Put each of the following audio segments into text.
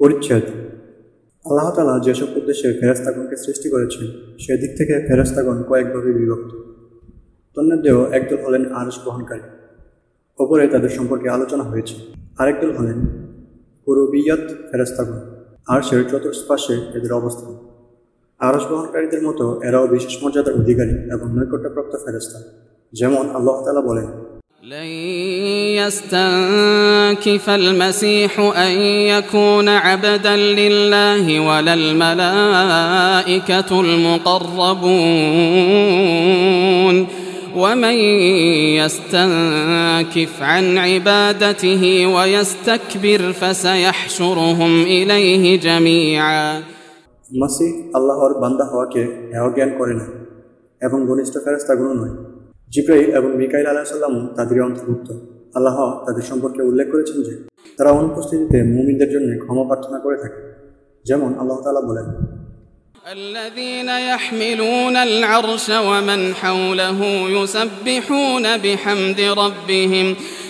পরিচ্ছেদ। আল্লাহ তালা যেসব উদ্দেশ্যে ফেরাস্তাগণকে সৃষ্টি করেছেন, সেদিক থেকে ফেরাস্তাগণ কয়েকভাবে বিভক্ত। তন্মধ্যেও একদল হলেন আরস বহনকারী, ওপরে তাদের সম্পর্কে আলোচনা হয়েছে। আরেকদল হলেন পুরবিয়াত ফেরাস্তাগণ আর সে চতুর্পাশে এদের অবস্থান। আরস বহনকারীদের মতো এরাও বিশেষ মর্যাদার অধিকারী এবং নৈকট্যপ্রাপ্ত ফেরস্তা যেমন আল্লাহ তালা বলেন لن يستنكف المسيح أن يكون عبدا لله ولا الملائكة المقربون ومن يستنكف عن عبادته ويستكبر فسيحشرهم إليه جميعا মাসিহ আল্লাহর বান্দা হওয়াকে হেয় জ্ঞান করে না এবং ঘনিষ্ঠ ফেরস্তাগুলো নয় জিব্রাইল এবং মিকাইল আলাহিসাল্লামও তাদের অন্তর্ভুক্ত আল্লাহ তাদের সম্পর্কে উল্লেখ করেছেন যে তারা অনুপস্থিতিতে মুমিনদের জন্য ক্ষমা প্রার্থনা করে থাকে যেমন আল্লাহ তাআলা বলেন الذين يحملون العرش ومن حوله يسبحون بحمد ربهم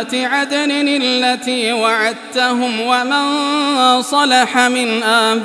جنات عدن التي وعدتهم ومن صلح من آبائهم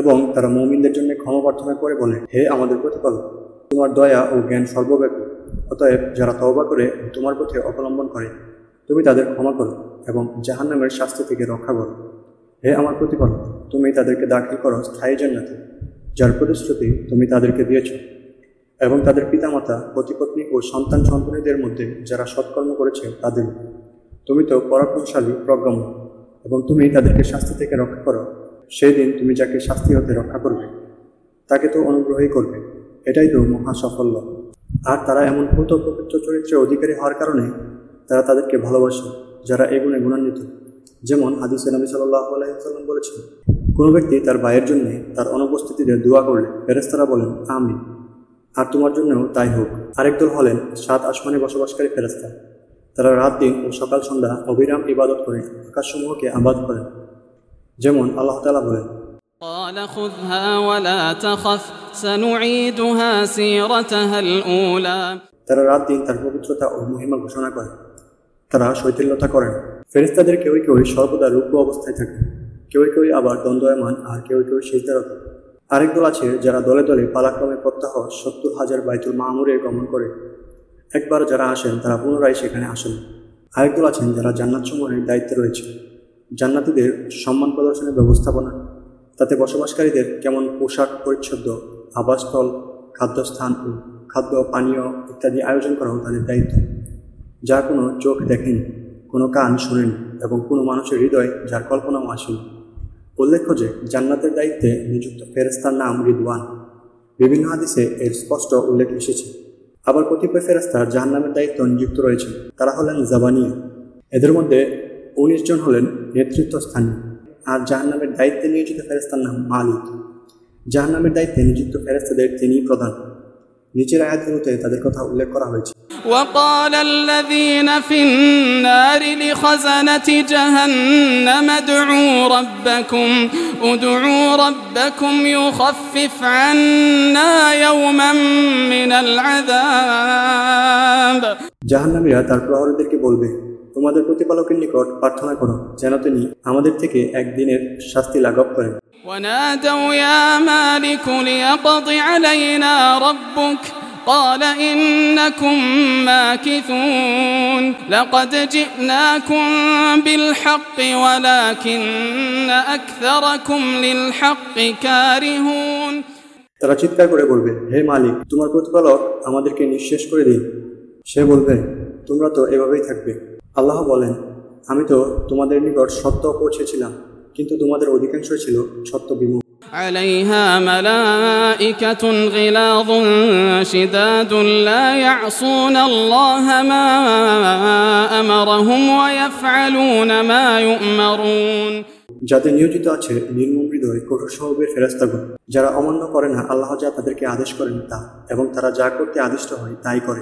এবং তারা মুমিনদের জন্য ক্ষমা প্রার্থনা করে বলে, হে আমাদের প্রতিপালক, তোমার দয়া ও জ্ঞান সর্বব্যাপী। অতএব যারা তওবা করে তোমার পথে অবলম্বন করে, তুমি তাদের ক্ষমা করো এবং জাহান্নামের শাস্তি থেকে রক্ষা করো। হে আমার প্রতিপালক, তুমি তাদেরকে দাখিল করো স্থায়ী জান্নাতে, যার প্রতিশ্রুতি তুমি তাদেরকে দিয়েছ। এবং তাদের পিতামাতা, পতিপত্নী ও সন্তান সন্তানীদের মধ্যে যারা সৎকর্ম করেছে, তাদের। তুমি তো পরাক্রমশালী প্রজ্ঞাময় এবং তুমি তাদেরকে শাস্তি থেকে রক্ষা করো। সেই দিন তুমি যাকে শাস্তি হতে রক্ষা করবে, তাকে তো অনুগ্রহই করবে। এটাই তো মহা সাফল্য। আর তারা এমন পূত পবিত্র চরিত্রের অধিকারী হওয়ার কারণে তারা তাদেরকে ভালোবাসে, যারা এই গুণে গুণান্বিত। যেমন হাদিসে নবী সাল্লাহ আলাইসাল্লাম বলেছেন, কোনো ব্যক্তি তার ভাইয়ের জন্য তার অনুপস্থিতিতে দোয়া করলে ফেরেস্তারা বলেন আমি আর তোমার জন্যও তাই হোক। আরেক দল হলেন সাত আসমানে বসবাসকারী ফেরেস্তা তারা রাত দিন ও সকাল সন্ধ্যা অবিরাম ইবাদত করে, আকাশসমূহকে আবাদ করেন। যেমন আল্লাহ তালা বলেন قال خذها ولا تخف سنعيدها سيرتها الأولى তারা রাত দিন তার পবিত্রতা ও মহিমা ঘোষণা করে তারা শৈথিল্যতা করেন ফেরেস্তাদের কেউ কেউ সর্বদা রূপ অবস্থায় থাকে কেউ কেউ আবার দ্বন্দ্বয়মান আর কেউ কেউ সিজদারত আরেক দল আছে যারা দলে দলে পালাক্রমে প্রত্যাহ সত্তর হাজার বাইতুল মামুরে গমন করে একবার যারা আসেন তারা পুনরায় সেখানে আসেন আরেক দল আছেন যারা জান্নাত সমূহের দায়িত্বে রয়েছে জান্নাতিদের সম্মান প্রদর্শনের ব্যবস্থাপনা, তাতে বসবাসকারীদের কেমন পোশাক পরিচ্ছদ, আবাসস্থল, খাদ্যস্থান খাদ্য, পানীয় ইত্যাদি আয়োজন করাও তাদের দায়িত্ব। যা কোনো চোখ দেখেনি, কোনো কান শোনেনি এবং কোনো মানুষের হৃদয় যার কল্পনাও আসেনি। উল্লেখ্য যে জান্নাতের দায়িত্বে নিযুক্ত ফেরেস্তার নাম রিদওয়ান। বিভিন্ন হাদিসে এর স্পষ্ট উল্লেখ এসেছে। আবার কতিপয় ফেরেস্তা জাহান্নামের দায়িত্ব নিযুক্ত রয়েছে তারা হলেন জাবানিয়া। এদের মধ্যে উনিশ জন হলেন নেতৃত্বস্থানীয় আর জাহান্নামের দায়িত্বে নিয়োজিত ফেরেস্তার নাম মালিক জাহান্নামের দায়িত্বে নিযুক্ত ফেরেস্তাদের তিনিই প্রধান নিচের আয়াতগুলোতে তাদের কথা উল্লেখ করা হয়েছে وقال الذين في النار لخزنة جهنم ادعوا ربكم ادعوا ربكم يخفف عنا يوما من العذاب জাহান্নামীরা তার প্রহরীদেরকে বলবে তোমাদের প্রতিপালকের নিকট প্রার্থনা করো যেন তিনি আমাদের থেকে একদিনের শাস্তি লাঘব করেন ونادوا يا مالك ليقض علينا ربك قال إنكم ماكثون لقد جئناكم بالحق ولكن أكثركم للحق كارهون তারা চিৎকার করে বলবে হে মালিক তোমার প্রতিপালক আমাদেরকে নিঃশেষ করে দিন সে বলবে তোমরা তো এভাবেই থাকবে আল্লাহ বলেন আমি তো তোমাদের নিকট সত্য পৌঁছেছিলাম কিন্তু তোমাদের অধিকাংশই ছিল সত্য বিমুখ عليها ملائكة غلاظ شداد لا يعصون الله ما أمرهم ويفعلون ما يؤمرون যাদের নিয়োজিত আছে নির্মম হৃদয় কঠোর স্বভাবের ফেরাস্তাগণ যারা অমান্য করে না আল্লাহ যা তাদেরকে আদেশ করেন তা এবং তারা যা করতে আদিষ্ট হয় তাই করে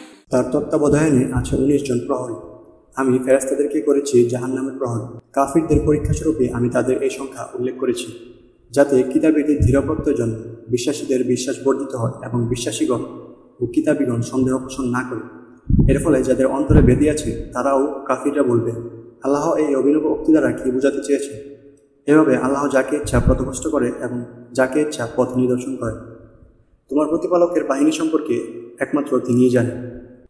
তার তত্ত্বাবধায়নে আছে উনিশ জন প্রহরী। আমি ফেরাস্তাদেরকে করেছি জাহান নামের প্রহরী। কাফিরদের পরীক্ষা স্বরূপে আমি তাদের এই সংখ্যা উল্লেখ করেছি, যাতে কিতাবীদের জন্য বিশ্বাসীদের বিশ্বাস বর্ধিত হয় এবং বিশ্বাসীগণ ও কিতাবীগণ সন্দেহ পোষণ না করে। এর ফলে যাদের অন্তরে বেদি আছে, তারাও কাফিররা বলবে, আল্লাহ এই অভিনব উক্তি দ্বারা কি বোঝাতে চেয়েছে? এভাবে আল্লাহ যাকে ইচ্ছা পথভ্রষ্ট করে এবং যাকে ইচ্ছা পথ নিদর্শন করে। তোমার প্রতিপালকের বাহিনী সম্পর্কে একমাত্র তিনিই জানেন।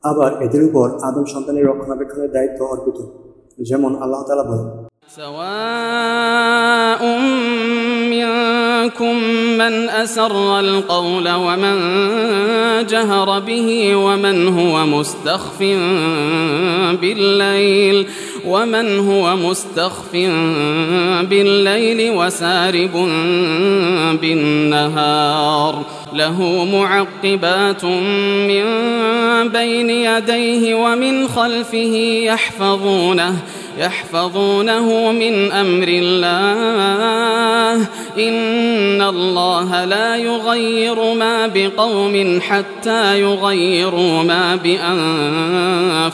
আবার এদের উপর আদম সন্তানের রক্ষণাবেক্ষণের দায়িত্ব অর্পিত যেমন আল্লাহ তালা বলেন سواء منكم من أسر القول ومن جهر به ومن هو مستخف بالليل ومن هو مستخف بالليل وسارب بالنهار له معقبات من بين يديه ومن خلفه يحفظونه يحفظونه من أمر الله. إن الله لا يغير ما بقوم حتى يغيروا ما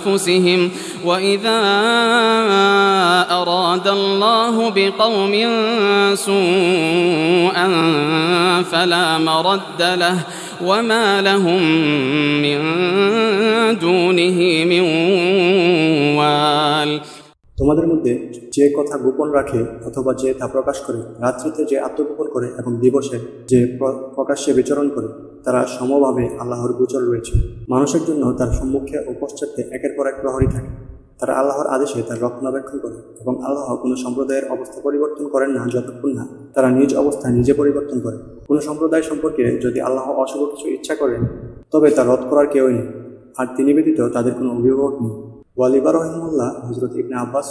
بأنفسهم. وإذا أراد الله بقوم سوءا فلا مرد له. وما لهم من دونه من وال. তোমাদের মধ্যে যে কথা গোপন রাখে অথবা যে তা প্রকাশ করে, রাত্রিতে যে আত্মগোপন করে এবং দিবসে যে প্রকাশ্যে বিচরণ করে, তারা সমভাবে আল্লাহর গোচর রয়েছে। মানুষের জন্য তার সম্মুখে ও পশ্চাতে একের পর এক প্রহরী থাকে। তারা আল্লাহর আদেশে তার রক্ষণাবেক্ষণ করে এবং আল্লাহ কোনো সম্প্রদায়ের অবস্থা পরিবর্তন করেন না যতক্ষণ না তারা নিজ অবস্থা নিজে পরিবর্তন করে। কোনো সম্প্রদায় সম্পর্কে যদি আল্লাহ অশুভ কিছু ইচ্ছা করেন, তবে তা রদ করার কেউই নেই। আর তিনি ব্যতীত তাদের কোনো অভিভাবক নেই। ওয়ালিবা রহিমুল্লাহ হজরত ইবনে আব্বাস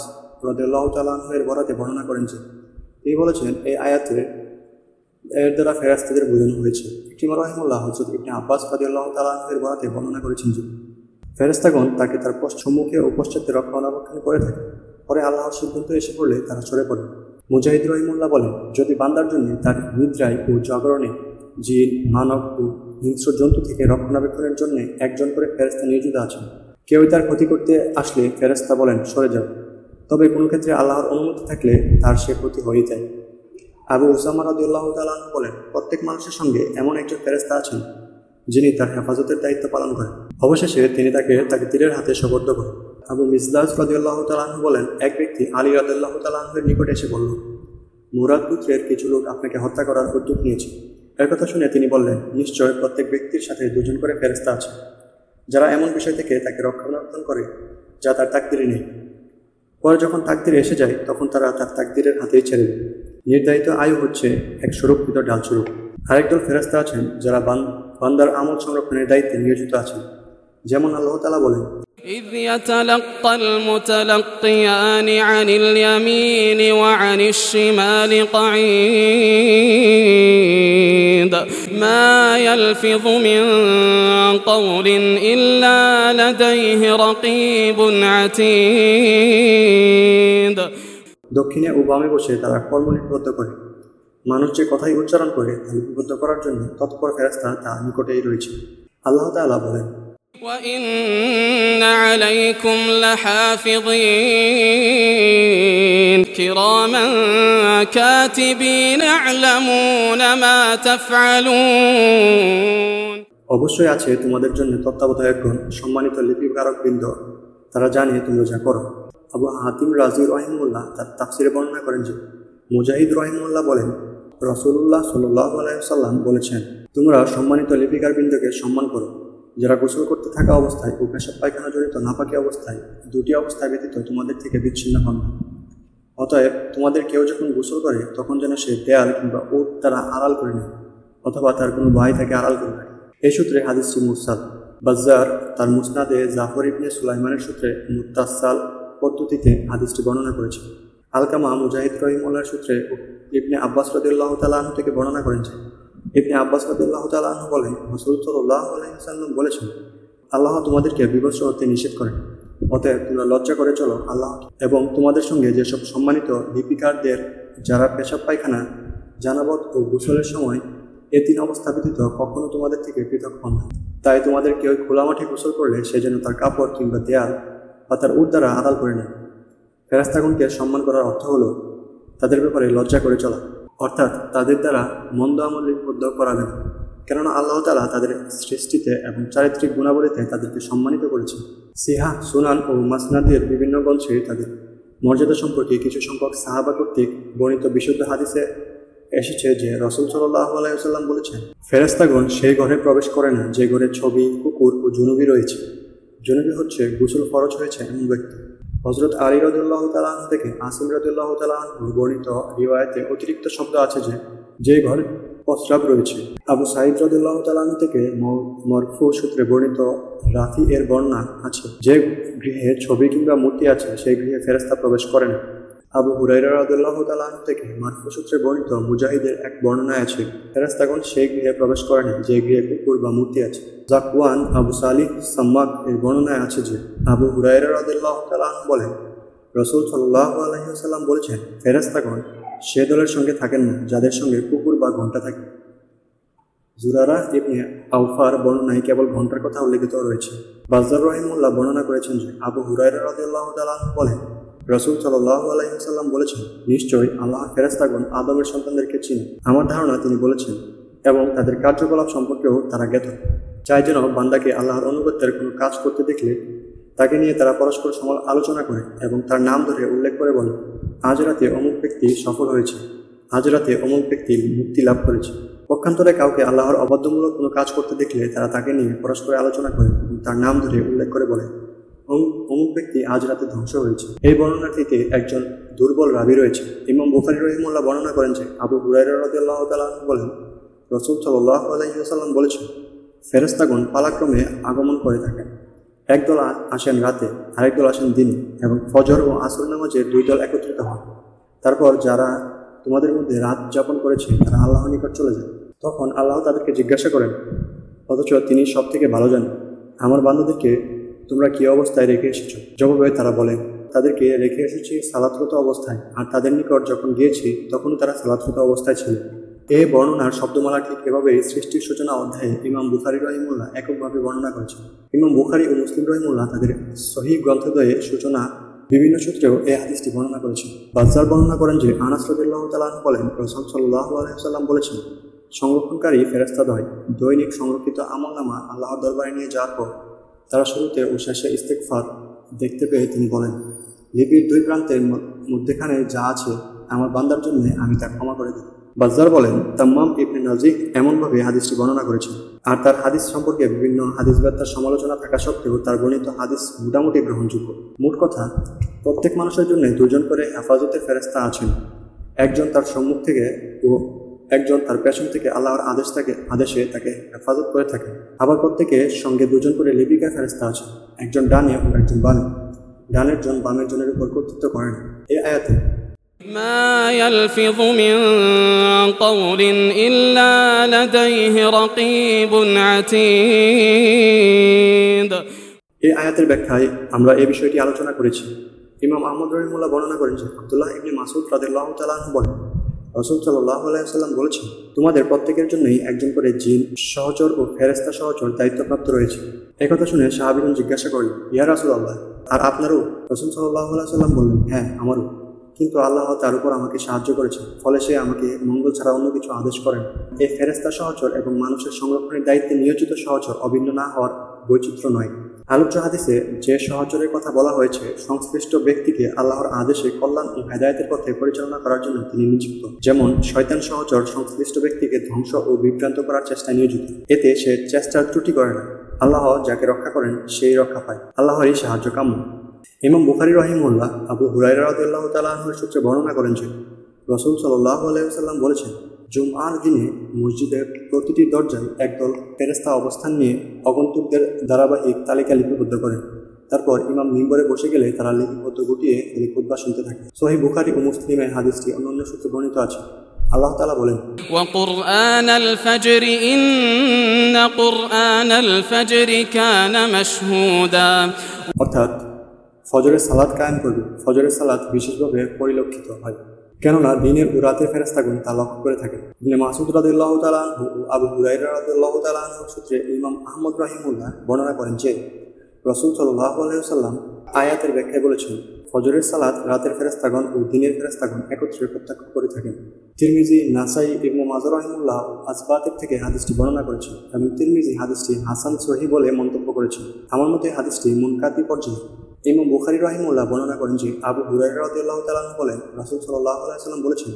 রদুল্লাহ তালাহের বরাতে বর্ণনা করেন যে তিনি বলেছেন, এই আয়াতের, এর দ্বারা ফেরাস্তাদের বোঝানো হয়েছে। ইকরিমা রহিমুল্লাহ হজরত ইবনে আব্বাস রদুল্লাহ তালাহের বরাতে বর্ণনা করেছেন যে ফেরেস্তাগণ তাকে তার সম্মুখে ও পশ্চাতে রক্ষণাবেক্ষণ করে থাকে। পরে আল্লাহর সিদ্ধান্ত এসে পড়লে তারা সরে পড়ে। মুজাহিদ রহিমুল্লাহ বলেন, যদি বান্দার জন্য তার নিদ্রায় ও জাগরণে জিন, মানব ও হিংস্র জন্তু থেকে রক্ষণাবেক্ষণের জন্য একজন করে ফেরেস্তা নিয়োজিত আছেন কেউ তার ক্ষতি করতে আসলে ফেরেস্তা বলেন, সরে যাও। তবে কোনো ক্ষেত্রে আল্লাহর অনুমতি থাকলে তার সে ক্ষতি হয়ে যায়। আবু উসামা রাদিউল্লাহ তালাহ বলেন, প্রত্যেক মানুষের সঙ্গে এমন একজন ফেরেস্তা আছেন, যিনি তার হেফাজতের দায়িত্ব পালন করেন। অবশেষে তিনি তাকে তাকে তীরের হাতে সবর্দ করেন। আবু মিসদাস রাদিউল্লাহ তালাহ বলেন, এক ব্যক্তি আলী রাদিউল্লাহ তালাহের নিকটে এসে বলল, মুরাদ পুত্রের কিছু লোক আপনাকে হত্যা করার উদ্যোগ নিয়েছে এর কথা শুনে তিনি বললেন, নিশ্চয় প্রত্যেক ব্যক্তির সাথে দুজন করে ফেরেস্তা আছে। যারা এমন বিষয় থেকে তাকে রক্ষণাবেক্ষণ করে, যা তার তাকদিরে নেই। পরে যখন তাকদির এসে যায়, তখন তারা তার তাকদিরের হাতেই ছেড়ে দেয়। নির্ধারিত আয়ু হচ্ছে এক সুরক্ষিত ডাল স্বরূপ আরেকদল ফেরাস্তা আছেন, যারা বান- বান্দার আমল সংরক্ষণের দায়িত্বে নিয়োজিত আছেন। যেমন আল্লাহ তালা বলেন إذ يتلقى المتلقيان عن اليمين وعن الشمال قعيد ما يلفظ من قول إلا لديه رقيب عتيد দক্ষিণে ও বামে বসে তারা কর্ম লিপিবদ্ধ করে মানুষ যে কথাই উচ্চারণ করে তা লিপিবদ্ধ করার জন্য তৎপর ফেরাস্তা তা নিকটেই রয়েছে আল্লাহ তাআলা বলেন وإن عليكم لحافظين كراما كاتبين يعلمون ما تفعلون অবশ্যই আছে তোমাদের জন্য তত্ত্বাবধায়কগণ সম্মানিত লিপিকারক বৃন্দ তারা জানে তোমরা যা করো আবু হাতিম রাজি রহিমুল্লাহ তার তাফসিরে বর্ণনা করেন যে মুজাহিদ রহিমুল্লাহ বলেন রসুল্লাহ সাল্লাহ আলাইসাল্লাম বলেছেন তোমরা সম্মানিত লিপিকার বৃন্দকে সম্মান করো যারা গোসল করতে থাকা অবস্থায় ও পেশাব পায়খানা জড়িত নাপাকি অবস্থায় দুটি অবস্থায় ব্যতীত তোমাদের থেকে বিচ্ছিন্ন হন না। অতএব তোমাদের কেউ যখন গোসল করে, তখন যেন সে দেয়াল কিংবা ওট তারা আড়াল করে নেয়, অথবা তার কোনো ভাই তাকে আড়াল করে নেয় এই সূত্রে হাদিসটি মুরসাল। বাজ্জার তার মুসনাদে জাফর ইবনে সুলাইমানের সূত্রে মুত্তাসাল পদ্ধতিতে হাদিসটি বর্ণনা করেছে। আলকামা মুজাহিদ রহিমুল্লাহর সূত্রে ইবনে আব্বাস রদুল্লাহ তালাহ থেকে বর্ণনা করেন যে ইবনে আব্বাস রদুল্লাহ তালাহ বলেন রসুল সাল্লাহ আলহিসাল্লাম বলেছেন, আল্লাহ তোমাদেরকে বিভৎস হতে নিষেধ করেন। অতএব তোমরা লজ্জা করে চলো আল্লাহ এবং তোমাদের সঙ্গে যেসব সম্মানিত লিপিকারদের যারা পেশাব পায়খানা জানাবত ও গোসলের সময় এ তিন অবস্থা ব্যতীত কখনো তোমাদের থেকে পৃথক হন না। তাই তোমাদের কেউ খোলা মাঠে গোসল করলে সে যেন তার কাপড় কিংবা দেয়াল বা তার উট দ্বারা আড়াল করে নেয়। ফেরাস্তাগণকে সম্মান করার অর্থ হলো, তাদের ব্যাপারে লজ্জা করে চলা। অর্থাৎ তাদের দ্বারা মন্দ আমল লিপিবদ্ধ করাবে না কেননা আল্লাহ তালা তাদের সৃষ্টিতে এবং চারিত্রিক গুণাবলীতে তাদেরকে সম্মানিত করেছে সিহা, সুনান ও মাসনাদের বিভিন্ন গ্রন্থে তাদের মর্যাদা সম্পর্কে কিছু সংখ্যক সাহাবা কর্তৃক বর্ণিত বিশুদ্ধ হাদিসে এসেছে যে রসুল সাল্লাহ আলাইসাল্লাম বলেছেন ফেরেস্তাগণ সেই ঘরে প্রবেশ করে না, যে ঘরে ছবি, কুকুর ও জুনুবি রয়েছে। জুনুবি হচ্ছে গোসল ফরজ হয়েছে এমন ব্যক্তি। হজরত আলী রাজুল্লাহ তালাহ থেকে আসিম রাজুল্লাহ তালাহ বর্ণিত রিওয়ায়তে অতিরিক্ত শব্দ আছে যে যে ঘরে প্রস্রাব রয়েছে। আবু সাহিদ রদুল্লাহ তালাহ থেকে মরফু সূত্রে বর্ণিত রাফি এর বর্ণনা আছে। যে গৃহে ছবি কিংবা মূর্তি আছে, সেই গৃহে ফেরস্তা প্রবেশ করে না। আবু হুরাইরা রাদুল্লাহ তালাহ থেকে মারফু সূত্রে বর্ণিত মুজাহিদের এক বর্ণনায় আছে ফেরাস্তাগণ সেই গৃহে প্রবেশ করেন যে গৃহে কুকুর বা মূর্তি আছে। জাকওয়ান আবু সালিহ সাম্মাক এর বর্ণনায় আছে যে, আবু হুরাইরা রাদুল্লাহ তালাহ বলেন, রসুল সাল্লাহ আলহিহাল্লাম বলেছেন ফেরাস্তাগণ সে দলের সঙ্গে থাকেন না, যাদের সঙ্গে কুকুর বা ঘণ্টা থাকে। জুরারা ইবনে আউফার বর্ণনায় কেবল ঘণ্টার কথা উল্লেখিত রয়েছে। বাজার রহিমুল্লাহ বর্ণনা করেছেন যে, আবু হুরাইরা রাদিয়াল্লাহু বলেন রসুল সাল্লাহ আলাইসাল্লাম বলেছেন, নিশ্চয়ই আল্লাহ ফেরেস্তাগণ আদমের সন্তানদেরকে চিনে। আমার ধারণা তিনি বলেছেন এবং তাদের কার্যকলাপ সম্পর্কেও তারা জ্ঞাত। চাই যেন বান্দাকে আল্লাহর অনুগত্যের কোনো কাজ করতে দেখলে তাকে নিয়ে তারা পরস্পর সমাল আলোচনা করে এবং তার নাম ধরে উল্লেখ করে বলে, আজ রাতে অমুক ব্যক্তি সফল হয়েছে। আজ রাতে অমুক ব্যক্তি মুক্তি লাভ করেছে। পক্ষান্তরে কাউকে আল্লাহর অবাধ্যমূলক কোনো কাজ করতে দেখলে তারা তাকে নিয়ে পরস্পর আলোচনা করে এবং তার নাম ধরে উল্লেখ করে বলে অমুক ব্যক্তি আজ রাতে ধ্বংস হয়েছে। এই বর্ণনাটিতে একজন দুর্বল রাবি রয়েছে। ইমাম বুখারি রহিমুল্লাহ বর্ণনা করেন যে, আবু হুরাইরা রাদিয়াল্লাহু তাআলা বলেন, রসুল সাল্লাহ আলাইসাল্লাম বলেছেন ফেরেস্তাগণ পালাক্রমে আগমন করে থাকেন একদল আসেন রাতে, আরেক দল আসেন দিনে এবং ফজর ও আসর নামাজে দুই দল একত্রিত হন। তারপর যারা তোমাদের মধ্যে রাত যাপন করেছে, তারা আল্লাহর নিকট চলে যায়। তখন আল্লাহ তাদেরকে জিজ্ঞাসা করেন, অথচ তিনি সব থেকে ভালো জানেন। আমার বান্ধবদেরকে তোমরা কি অবস্থায় রেখে এসেছ? জবাবে তারা বলে, তাদেরকে রেখে এসেছি সালাতরত অবস্থায়, আর তাদের নিকট যখন গিয়েছি, তখনও তারা সালাতরত অবস্থায় ছিল। এই বর্ণনার শব্দমালা ঠিক এভাবেই সৃষ্টির সূচনা অধ্যায়ে ইমাম বুখারি রহিমুল্লাহ এককভাবে বর্ণনা করেছেন। ইমাম বুখারি ও মুসলিম রহিমুল্লাহ তাদের সহি গ্রন্থদ্বয়ে সূচনা বিভিন্ন সূত্রেও এই হাদিসটি বর্ণনা করেছেন। বাজার বর্ণনা করেন যে, আনাস রদুল্লাহ তালাহ বলেন রসম সাল্লাহ আলহিহাল্লাম বলেছেন, সংরক্ষণকারী ফেরেস্তাদয় দৈনিক সংরক্ষিত আমলনামা আল্লাহর দরবারে নিয়ে যাওয়ার পর তারা শুরুতে ও শেষে ইস্তেকফার দেখতে পেয়ে তিনি বলেন, লিপির দুই প্রান্তের মধ্যেখানে যা আছে আমার বান্দার জন্য আমি তা ক্ষমা করে দিই বাজার বলেন, তাম্মাম ইবনে নাজিক এমনভাবে হাদিসটি বর্ণনা করেছেন। আর তার হাদিস সম্পর্কে বিভিন্ন হাদিস ব্যাত্তার সমালোচনা থাকা সত্ত্বেও তার বর্ণিত হাদিস মোটামুটি গ্রহণযোগ্য। মোট কথা, প্রত্যেক মানুষের জন্য দুজন করে হেফাজতের ফেরেস্তা আছেন। একজন তার সম্মুখ থেকে ও একজন তার পেছন থেকে আল্লাহর আদেশ থাকে আদেশে তাকে হেফাজত করে থাকে আবার প্রত্যেকের সঙ্গে দুজন করে লিপিকা ফেরেস্তা আছে একজন ডানে ও একজন বামে ডানের জন বামের জনের উপর কর্তৃত্ব করেন এই আয়াতে ما يلفظ من قول إلا لديه رقيب عتيد এই আয়াতের ব্যাখ্যায় আমরা এই বিষয়টি আলোচনা করেছি ইমাম আহমদ রহিমুল্লাহ বর্ণনা করেন যে আব্দুল্লাহ ইবনে মাসুদ রাদিল্লাহ তালাহ বলেন রসুল সাল্লাহ আলাইসাল্লাম বলেছেন, তোমাদের প্রত্যেকের জন্যই একজন করে জিন, সহচর ও ফেরেস্তা সহচর দায়িত্বপ্রাপ্ত রয়েছে। একথা শুনে সাহাবিগণ জিজ্ঞাসা করলেন, ইয়া রাসুল আল্লাহ আর আপনারও? রসুল সাল্লাহ সাল্লাম বললেন হ্যাঁ আমারও। কিন্তু আল্লাহ তার উপর আমাকে সাহায্য করেছে ফলে সে আমাকে মঙ্গল ছাড়া অন্য কিছু আদেশ করেন। এই ফেরেস্তা সহচর এবং মানুষের সংরক্ষণের দায়িত্বে নিয়োজিত সহচর অভিন্ন না হওয়ার বৈচিত্র্য নয়। আলোচ্য হাদিসে যে সহচরের কথা বলা হয়েছে, সংশ্লিষ্ট ব্যক্তিকে আল্লাহর আদেশে কল্যাণ ও হেদায়তের পথে পরিচালনা করার জন্য তিনি নিযুক্ত। যেমন, শয়তান সহচর সংশ্লিষ্ট ব্যক্তিকে ধ্বংস ও বিভ্রান্ত করার চেষ্টায় নিয়োজিত। এতে সে চেষ্টার ত্রুটি করে না। আল্লাহ যাকে রক্ষা করেন, সেই রক্ষা পায়। আল্লাহরই সাহায্য কাম্য। ইমাম বুখারি রহিমুল্লাহ আবু হুরাইরা রাদিয়াল্লাহ তালাহের সূত্রে বর্ণনা করেন যে, রসুল সাল্লাহ আলাইসাল্লাম বলেছেন জুমআর দিনে মসজিদের প্রতিটি দরজায় একদল ফেরেস্তা অবস্থান নিয়ে আগন্তুকদের ধারাবাহিক তালিকা লিপিবদ্ধ করেন তারপর ইমাম মিম্বরে বসে গেলে তারা লিপিবদ্ধ গুটিয়ে তিনি খুদ্া শুনতে থাকে সোহি বুখারি ও মুসলিমের হাদিসটি অন্যান্য সূত্রে বর্ণিত আছে আল্লাহ তালা বলেন وقرآن الفجر إن قرآن الفجر كان مشهودا অর্থাৎ ফজরের সালাদ কায়েম করবে ফজরের সালাদ বিশেষভাবে পরিলক্ষিত হয় কেননা দিনের ও রাতের ফেরেস্তাগুন তা লক্ষ্য করে থাকে ইবনে মাসুদ রাদিল্লাহ তালাহ ও আবু হুরাইরা রাদিল্লাহ তালাহ সূত্রে ইমাম আহমদ রাহিমুল্লাহ বর্ণনা করেন যে, রসুল সাল্লাহ আলাইসাল্লাম আয়াতের ব্যাখ্যায় বলেছেন, ফজরের সালাদ রাতের ফেরেস্তাগণ ও দিনের ফেরেস্তাগণ একত্রে প্রত্যক্ষ করে থাকেন। তিরমিজি, নাসাই, ইবনে মাজর রহিমুল্লাহ আসবাতের থেকে হাদিসটি বর্ণনা করেছেন এবং তিরমিজি হাদিসটি হাসান সহি বলে মন্তব্য করেছেন। আমার মতে হাদিসটি মুনকাতি পর্যায়ে। ইমাম বুখারি রহিমুল্লাহ বর্ণনা করেন যে আবু হুরাইরা রাদিয়াল্লাহু তাআলা বলেন, রাসূল আলাইহি সাল্লাম বলেছেন,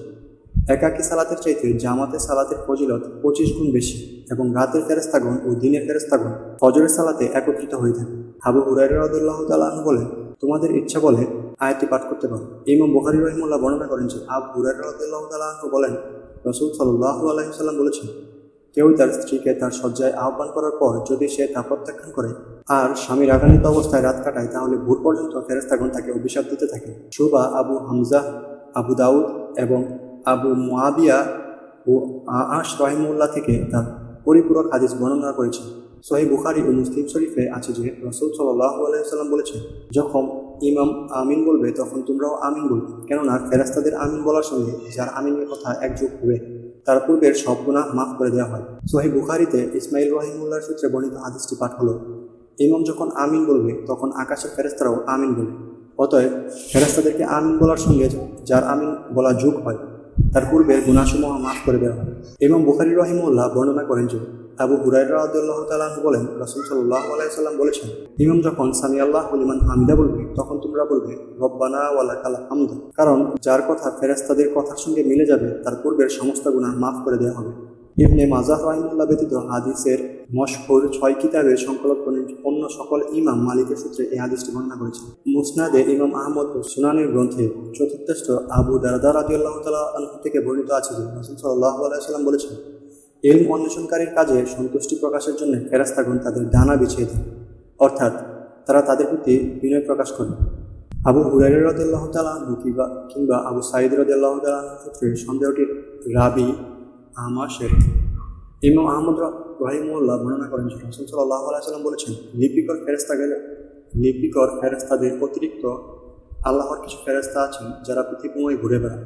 একাকী সালাতের চাইতে জামাতে সালাতের ফজিলত পঁচিশ গুণ বেশি এবং রাতের ফেরেস্তাগণ ও দিনের ফেরেস্তাগণ ফজরের সালাতে একত্রিত হয়ে থাকে। আবু হুরাইরা রাদিয়াল্লাহু তাআলা বলেন, তোমাদের ইচ্ছা বলে আয়াতটি পাঠ করতে পারো। ইমাম বুখারি রহিমুল্লাহ বর্ণনা করেন যে আবু হুরাইরা রাদিয়াল্লাহু তাআলা বলেন, রাসূল সাল্লাল্লাহু আলাইহি সাল্লাম বলেছেন কেউ তার স্ত্রীকে তার শয্যায় আহ্বান করার পর যদি সে তা প্রত্যাখ্যান করে আর স্বামী রাগান্বিত অবস্থায় রাত কাটায়, তাহলে ভোর পর্যন্ত ফেরেস্তাগণ তাকে অভিশাপ দিতে থাকে। সুবা আবু হামজা, আবু দাউদ এবং আবু মুয়াবিয়া ও আশ রহিমুল্লাহ থেকে তার পরিপূরক হাদিস বর্ণনা করেছে সহি বুখারি ও মুসলিম শরীফে আছে যে রসুল সাল্লাহ আলাইসাল্লাম বলেছে যখন ইমাম আমিন বলবে, তখন তোমরাও আমিন বলবে। কেননা ফেরাস্তাদের আমিন বলার সঙ্গে যার আমিনের কথা একযোগ হবে তার পূর্বের সব গুণা মাফ করে দেওয়া হয়। সোহি বুখারিতে ইসমাইল রহিমুল্লার সূত্রে বর্ণিত হাদিসটি পাঠ হলো, ইমাম যখন আমিন বলবে, তখন আকাশের ফেরেস্তারাও আমিন বলে। অতএব ফেরেস্তাদেরকে আমিন বলার সঙ্গে যার আমিন বলা যোগ হয়, তার পূর্বের গুণাসমূহ মাফ করে দেওয়া হয়। এবং বুখারি রহিমুল্লাহ বর্ণনা করেন যে আবু হুরাইরা আদুল্লাহ তালাহ বলেন, রসুল সাল্লাহ আলাইসাল্লাম বলেছেন, ইমাম যখন সামি আল্লাহ হলিমান হামিদা বলবে, তখন তোমরা বলবে, রব্বানা ওয়ালা কালা হামদা। কারণ যার কথা ফেরেস্তাদের কথার সঙ্গে মিলে যাবে, তার পূর্বের সমস্ত গুণা মাফ করে দেওয়া হবে। ইবনে মাজাহ রহিমুল্লাহ ব্যতীত হাদিসের মশহুর ছয় কিতাবের সংকলক অন্য সকল ইমাম মালিকের সূত্রে এই হাদিসটি বর্ণনা করেছেন। মুসনাদে ইমাম আহমদ ও সুনানের গ্রন্থে চতুর্থ আবু দারদা রাদিউল্লাহ তালা আনহু থেকে বর্ণিত আছে যে রসুল সাল্লাহ আলাইসাল্লাম বলেছেন এলম অন্বেষণকারীর কাজে সন্তুষ্টি প্রকাশের জন্য ফেরাস্তাগণ তাদের ডানা বিছিয়ে দেয় অর্থাৎ তারা তাদের প্রতি বিনয় প্রকাশ করে আবু হুরাইর রদুল্লাহ তালাহ কিংবা কিংবা আবু সাইদ রদুল্লাহ তালাহ ক্ষেত্রে সন্দেহটির রাবি আমাশের ইমাম আহমদ রহিমুল্লাহ বর্ণনা করেন যে রসুল সাল্লাহ আলাইসাল্লাম বলেছেন লিপিকর ফেরেস্তাদের লিপিকর ফেরেস্তাদের অতিরিক্ত আল্লাহর কিছু ফেরেস্তা আছেন যারা পৃথিবীময় ঘুরে বেড়ান।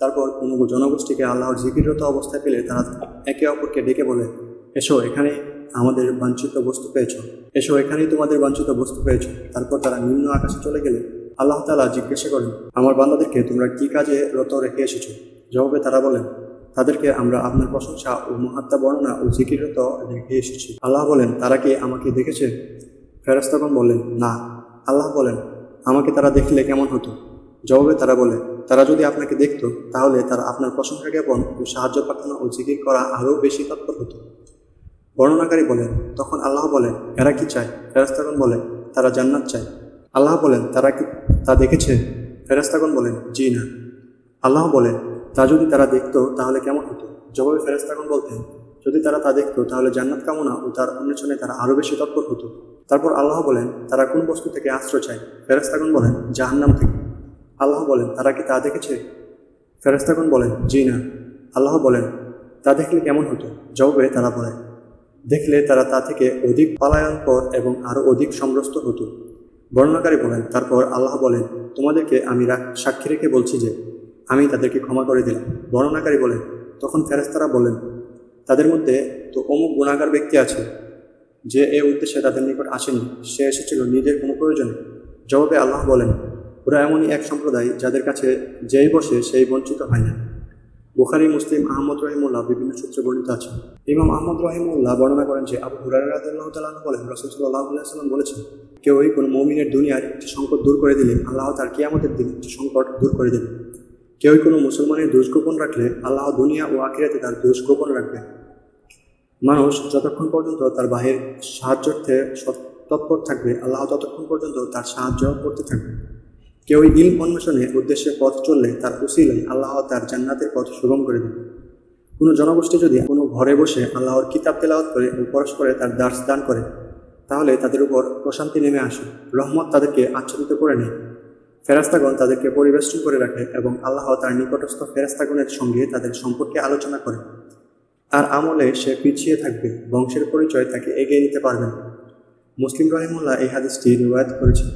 তারপর কোনো জনগোষ্ঠীকে আল্লাহর জিকিরত অবস্থায় পেলে তারা একে অপরকে ডেকে বলে, এসো এখানে আমাদের বাঞ্ছিত বস্তু পেয়েছ। এসো এখানেই তোমাদের বাঞ্ছিত বস্তু পেয়েছ। তারপর তারা নিম্ন আকাশে চলে গেলে আল্লাহ তালা জিজ্ঞাসা করেন, আমার বান্দাদেরকে তোমরা কি কাজে রত রেখে এসেছ? জবাবে তারা বলেন, তাদেরকে আমরা আপনার প্রশংসা ও মহাত্মা বর্ণনা ও জিকিরত রেখে এসেছি। আল্লাহ বলেন, তারা কি আমাকে দেখেছে? ফেরস্তাগণ বলেন, না। আল্লাহ বলেন, আমাকে তারা দেখলে কেমন হতো? জবাবে তারা বলে, তারা যদি আপনাকে দেখত, তাহলে তারা আপনার প্রশংসা জ্ঞাপন ও সাহায্য প্রার্থনা ও জিকির করা আরও বেশি তৎপর হতো। বর্ণনাকারী বলেন, তখন আল্লাহ বলেন, এরা কি চায়? ফেরাস্তাগণ বলে, তারা জান্নাত চায়। আল্লাহ বলেন, তারা কি, তা দেখেছে? ফেরাস্তাগণ বলেন, জি না। আল্লাহ বলেন, তা যদি তারা দেখত, তাহলে কেমন হতো? জবাবে ফেরাস্তাগণ বলতেন, যদি তারা তা দেখত, তাহলে জান্নাত কামনা ও তার অন্বেষণে তারা আরও বেশি তৎপর হতো। তারপর আল্লাহ বলেন, তারা কোন বস্তু থেকে আশ্রয় চায়? ফেরাস্তাগণ বলেন, জাহান্নাম থেকে। আল্লাহ বলেন, তারা কি তা দেখেছে? ফেরেস্তাগণ বলেন, জি না। আল্লাহ বলেন, তা দেখলে কেমন হতো? জবাবে তারা বলে দেখলে তারা তা থেকে অধিক পালায়ন পর এবং আরও অধিক সমরস্ত হতো। বর্ণনাকারী বলেন, তারপর আল্লাহ বলেন, তোমাদেরকে আমি সাক্ষী রেখে বলছি যে, আমি তাদেরকে ক্ষমা করে দিলাম। বর্ণনাকারী বলেন, তখন ফেরেস্তারা বলেন, তাদের মধ্যে তো অমুক গুণাগার ব্যক্তি আছে, যে এ উদ্দেশ্যে তাদের নিকট আসেনি। সে এসেছিল নিজের কোনো প্রয়োজনে। জবাবে আল্লাহ বলেন ওরা এমনই এক সম্প্রদায় যাদের কাছে যেই বসে সেই বঞ্চিত হয় না। বুখারি, মুসলিম, আহমদ রহিমুল্লাহ বিভিন্ন সূত্রে বর্ণিত আছে। ইমাম আহমদ রহিমুল্লাহ বর্ণনা করেন যে, আবু হুরার রাদিয়াল্লাহু বলেন, রাসূল সাল্লাল্লাহু আলাইহি সাল্লাম বলেছেন, কেউই কোনো মুমিনের দুনিয়ার একটি সংকট দূর করে দিলে আল্লাহ তার কিয়ামতের দিন একটি সংকট দূর করে দেবেন। কেউই কোনো মুসলমানের দোষ গোপন রাখলে আল্লাহ দুনিয়া ও আখিরাতে তার দোষ গোপন রাখবেন মানুষ যতক্ষণ পর্যন্ত তার বাহির সাহায্যার্থে তৎপর থাকবে, আল্লাহ ততক্ষণ পর্যন্ত তার সাহায্য করতে থাকবে। কেউ ইলম অন্বেষণে উদ্দেশ্যে পথ চললে তার উসিলাই আল্লাহ তার জান্নাতের পথ সুগম করে দেবে কোনো জনগোষ্ঠী যদি কোনো ঘরে বসে আল্লাহর কিতাব তেলাওয়াত করে ও পরস্পরে তার দাস দান করে, তাহলে তাদের উপর প্রশান্তি নেমে আসে, রহমত তাদেরকে আচ্ছাদিত করে নেয়। ফেরাস্তাগণ তাদেরকে পরিবেষ্টন করে রাখে এবং আল্লাহ তার নিকটস্থ ফেরাস্তাগণের সঙ্গে তাদের সম্পর্কে আলোচনা করে। আর আমলে সে পিছিয়ে থাকবে, বংশের পরিচয় তাকে এগিয়ে নিতে পারবে মুসলিম রহিমুল্লাহ এই হাদিসটি রিওয়ায়ত করেছেন।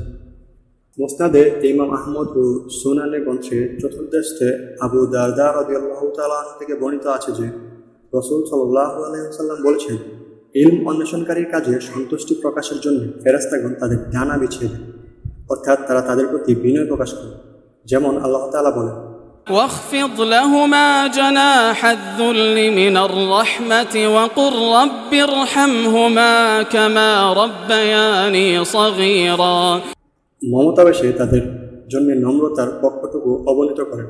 মোসনাদে ইমাম আহমদ ও সুনানে গ্রন্থে চতুর্দশে আবু দারদা রদিয়াল্লাহ তালাহ থেকে বর্ণিত আছে যে রসুল সাল্লাহ আলহিহাল্লাম বলেছেন ইলম অন্বেষণকারীর কাজে সন্তুষ্টি প্রকাশের জন্য ফেরাস্তাগণ তাদের ডানা বিছিয়ে দেয় অর্থাৎ তারা তাদের প্রতি বিনয় প্রকাশ করে যেমন আল্লাহ তাআলা বলেন واخفض لهما جناح الذل من الرحمة وقل رب ارحمهما كما ربياني صغيرا মমতাবেশে তাদের জন্য নম্রতার পক্ষটুকু অবনীত করেন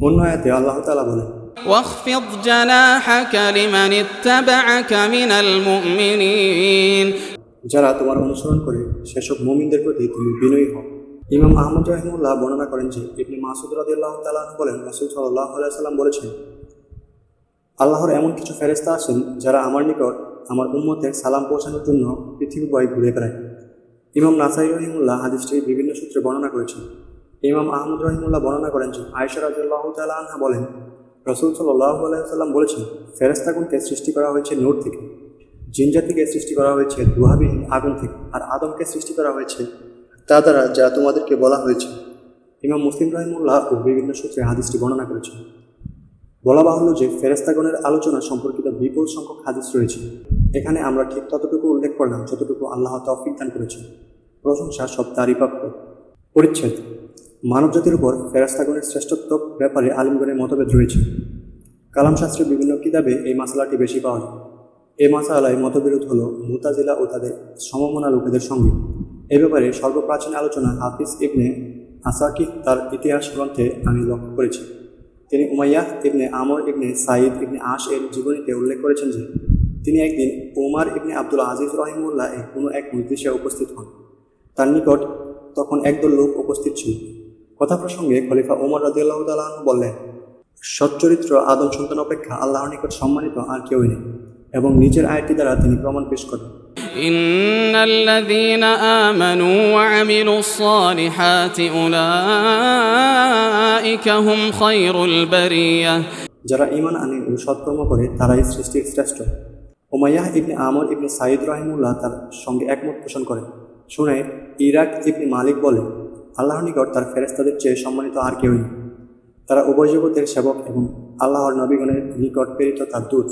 অন্য আয়াতে আল্লাহ তাআলা বলেন واخفض جناحك لمن اتبعك من المؤمنين যারা তোমার অনুসরণ করে সেসব মুমিনদের প্রতি তুমি বিনয়ী হও ইমাম আহমদ রহিমুল্লাহ বর্ণনা করেন যে ইবনে মাসুদ রাদিয়াল্লাহ তাআলা বলেন রাসূল সাল্লাল্লাহু আলাইহি সাল্লাম বলেছেন আল্লাহর এমন কিছু ফেরেশতা আছেন যারা আমার নিকট আমার উম্মতের সালাম পৌঁছানোর জন্য পৃথিবী বয় ঘুরে বেড়ায় ইমাম নাসাই রহিমুল্লাহ হাদিসটি বিভিন্ন সূত্রে বর্ণনা করেছেন। ইমাম আহমদ রহিমুল্লাহ বর্ণনা করেন যে, আয়েশা রাদিয়াল্লাহ তাআলা আনহা বলেন, রসুল সাল্লাল্লাহু আলাইহি সাল্লাম বলেছেন, ফেরেশতাগণকে সৃষ্টি করা হয়েছে নূর থেকে জিনজাতিকে সৃষ্টি করা হয়েছে দুহাবিহীন আগুন থেকে, আর আদমকে সৃষ্টি করা হয়েছে তা দ্বারা যা তোমাদেরকে বলা হয়েছে। ইমাম মুসলিম রহিমুল্লাহ ও বিভিন্ন সূত্রে হাদিসটি বর্ণনা করেছেন। বলা বাহুল্য যে ফেরেস্তাগণের আলোচনা সম্পর্কিত বিপুল সংখ্যক হাদিস রয়েছে। এখানে আমরা ঠিক ততটুকু উল্লেখ করলাম, যতটুকু আল্লাহ তৌফিক দান করেছেন। প্রশংসা সব তারই প্রাপ্য পরিচ্ছেদ। মানবজাতির উপর ফেরাস্তাগণের শ্রেষ্ঠত্ব ব্যাপারে আলিমগণের মতভেদ রয়েছে। কালাম শাস্ত্রের বিভিন্ন কিতাবে এই মশালাটি বেশি পাওয়া যায়। এই মশালায় মতবিরোধ হল মুতাজিলা ও তাদের সমমনা লোকেদের সঙ্গে। এ ব্যাপারে সর্বপ্রাচীন আলোচনা হাফিজ ইবনে আসাকি তার ইতিহাস গ্রন্থে আমি লক্ষ্য করেছি। তিনি উমাইয়া ইবনে আমর ইবনে সাইদ ইবনে আশ এর জীবনীতে উল্লেখ করেছেন যে, তিনি একদিন উমার ইবনে আব্দুল আজিজ রহিমুল্লাহ কোনো এক মজলিসে উপস্থিত হন। তার নিকট তখন একদল লোক উপস্থিত ছিল কথা প্রসঙ্গে খলিফা ওমর রাদিয়াল্লাহু তাআলা আনহু বললেন সচ্চরিত্র আদম সন্তান অপেক্ষা আল্লাহর নিকট সম্মানিত আর কেউই নেই এবং নিজের আয়টি দ্বারা তিনি প্রমাণ পেশ করেন إن الذين آمنوا وعملوا الصالحات أولئك هم خير البرية যারা ঈমান আনে ও সৎকর্ম করে তারাই সৃষ্টির শ্রেষ্ঠ ওমাইয়াহ ইবনে আমর ইবনে সাইদ রাহিমুল্লাহ তার সঙ্গে একমত পোষণ করেন শুনে ইরাক ইবনে মালিক বলেন আল্লাহর নিকট তার ফেরেস্তাদের চেয়ে সম্মানিত আর কেউ নেই তারা উভয় জগতের সেবক এবং আল্লাহর নবীগণের নিকট প্রেরিত তার দূত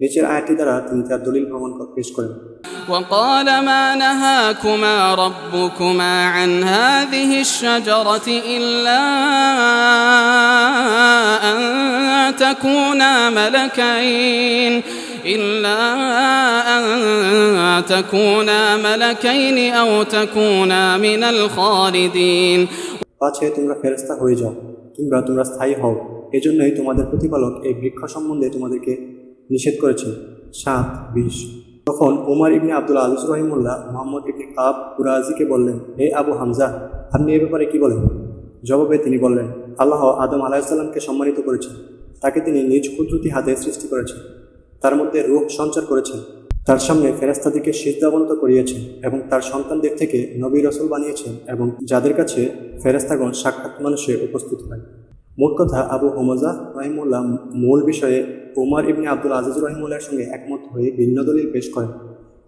নিচের আয়াতটি দ্বারা তিনি তার দলিল প্রমাণ ক- পেশ করেন وقال ما نهاكما ربكما عن هذه الشجرة إلا أن تكونا ملكين إلا أن تكونا ملكين أو تكونا من الخالدين পাছে তোমরা ফেরেস্তা হয়ে যাও কিংবা তোমরা স্থায়ী হও এজন্যই তোমাদের প্রতিপালক এই বৃক্ষ সম্বন্ধে তোমাদেরকে নিষেধ করেছেন সাত বিশ তখন উমার ইবনে আব্দুল আজিজ রহিমুল্লাহ মোহাম্মদ ইবনে কাব কুরাজিকে বললেন হে আবু হামজা আপনি এ ব্যাপারে কি বলেন জবাবে তিনি বললেন আল্লাহ আদম আলাহিসাল্লামকে সম্মানিত করেছেন তাকে তিনি নিজ কুদরতি হাতে সৃষ্টি করেছেন তার মধ্যে রূহ সঞ্চার করেছেন তার সামনে ফেরেস্তাদিকে সিদ্ধাবনত করিয়েছেন এবং তার সন্তানদের থেকে নবী রসুল বানিয়েছেন এবং যাদের কাছে ফেরেস্তাগণ সাক্ষাৎ মানুষে উপস্থিত হয়। মোট কথা, আবু হোমজা রহিমুল্লাহ মূল বিষয়ে উমার ইবনে আব্দুল আজিজ রহিমুল্লাহর সঙ্গে একমত হয়ে ভিন্ন দলিল পেশ করেন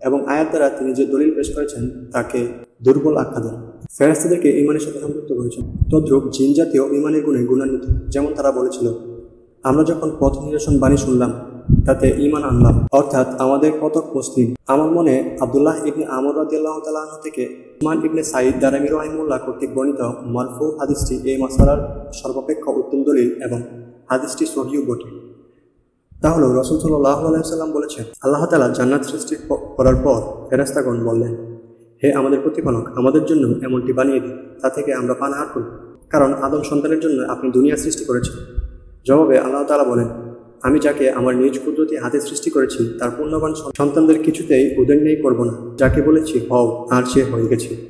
এবং আয়াত দ্বারা তিনি যে দলিল পেশ করেছেন তাকে দুর্বল আখ্যা দেন। ফেরাস্তাদেরকে ইমানের সাথে সম্পৃক্ত করেছেন। তদ্রুপ জিন জাতীয় ইমানের গুণে গুণান্বিত, যেমন তারা বলেছিল, আমরা যখন পথ নিরসন বাণী শুনলাম তাতে ইমান আনলাম। অর্থাৎ আমাদের কতক মুসলিম আমার মনে আবদুল্লাহ ইবনে আমর রাদিয়াল্লাহ তাআলা আনহু থেকে উসমান ইবনে সাইদ দারামি রহিমুল্লাহ কর্তৃক বর্ণিত মারফু হাদিসটি এই মাসালার সর্বাপেক্ষ উত্তম দলিল এবং হাদিসটি সহিও বটে। তা হলো রসুল সাল্লাহ আলাইসাল্লাম বলেছেন, আল্লাহ তালা জান্নাত সৃষ্টি করার পর ফেরাস্তাগণ বললেন, হে আমাদের প্রতিপালক, আমাদের জন্য এমনটি বানিয়ে দিন, তা থেকে আমরা পানাহার করি কারণ আদম সন্তানের জন্য আপনি দুনিয়া সৃষ্টি করেছেন। জবাবে আল্লাহ তালা বলেন আমি যাকে আমার নিজ কুদরতি হাতে সৃষ্টি করেছি, তার পূর্ণবান সন্তানদের কিছুতেই উদয় নেই করব না। যাকে বলেছি, হও, আর সে হয়ে গেছে।